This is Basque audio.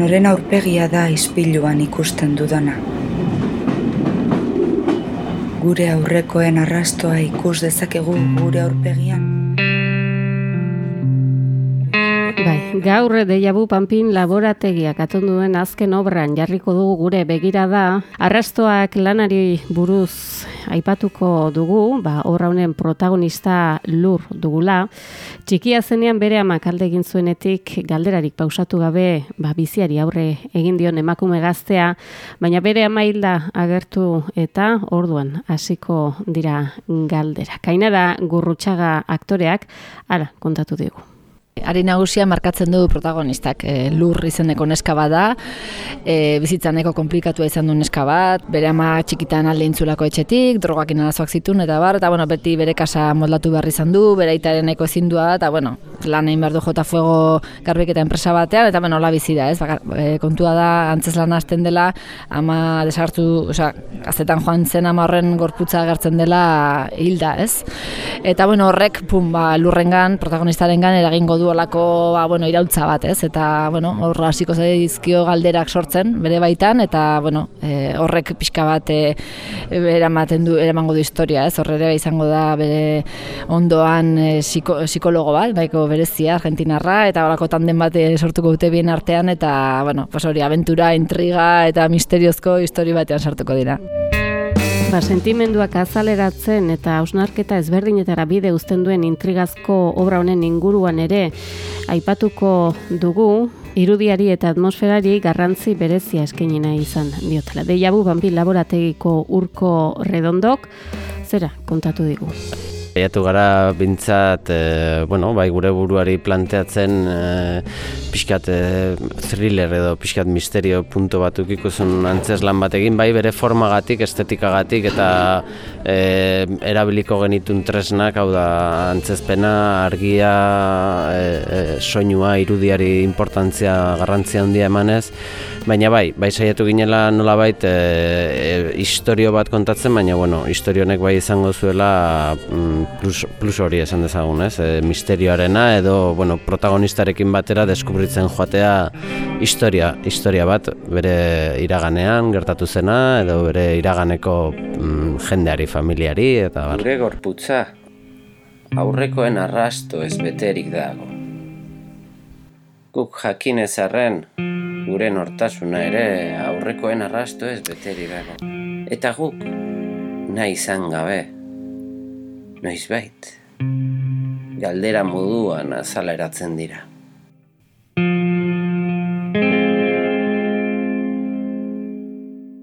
noren aurpegia da ispiluan ikusten dudana. Gure aurrekoen arrastoa ikus dezakegu gure aurpegian. Bai, gaur deiabu panpin laborategiak atonduen azken obran jarriko dugu gure begirada. Arrastoak lanari buruz aipatuko dugu, ba, obra honen protagonista lur dugula. Txikia zenean bere amak alde egin zuenetik galderarik pausatu gabe ba, biziari aurre egin dion emakume gaztea, baina bere ama hilda agertu eta orduan hasiko dira galdera. Kaina da gurrutxaga aktoreak, ara, kontatu dugu. Ari nagusia markatzen du protagonistak. E, lur izeneko neska bada, e, bizitzaneko komplikatua izan du neska bat, bere ama txikitan alde intzulako etxetik, drogakin arazoak zitun, eta bar, eta bueno, beti bere kasa moldatu behar izan du, bere aitaren eko ezin eta bueno, lan egin behar du jota fuego garbik eta enpresa batean, eta bueno, hola bizi da, ez, e, kontua da, antzes lan hasten dela, ama desartu, osea, azetan joan zen ama horren gorputza agertzen dela hilda, ez? Eta bueno, horrek, pum, ba, lurrengan, protagonistarengan eragingo du olako ba, bueno, iraultza bat, ez? Eta, bueno, horra hasiko zaizkio galderak sortzen bere baitan eta, bueno, e, horrek pixka bat e, eramaten du eramango du historia, ez? Horre ere izango da bere ondoan e, psikologo bat, nahiko berezia argentinarra eta horako tanden bat e, sortuko dute bien artean eta, bueno, pues hori aventura, intriga eta misteriozko histori batean sartuko dira. Ba, sentimenduak azaleratzen eta ausnarketa ezberdinetara bide uzten duen intrigazko obra honen inguruan ere aipatuko dugu irudiari eta atmosferari garrantzi berezia eskenina izan diotela. Deiabu, banbi laborategiko urko redondok, zera kontatu digu. Aiatu gara bintzat, e, bueno, bai gure buruari planteatzen e, pixkat e, thriller edo pixkat misterio punto bat ukikuzun antzes lan bat egin, bai bere formagatik, estetikagatik eta e, erabiliko genitun tresnak, hau da antzezpena, argia, e, e, soinua, irudiari importantzia, garrantzia handia emanez, baina bai, bai saiatu ginela nola bait e, e, historio bat kontatzen, baina bueno, historionek bai izango zuela mm, plus, plus hori esan dezagun, ez? E, misterioarena edo, bueno, protagonistarekin batera deskubritzen joatea historia, historia bat bere iraganean gertatu zena edo bere iraganeko mm, jendeari, familiari eta bar. Gure gorputza aurrekoen arrasto ez beterik dago. Guk jakin ezarren gure nortasuna ere aurrekoen arrasto ez beterik dago. Eta guk nahi izan gabe noizbait, galdera moduan azaleratzen dira.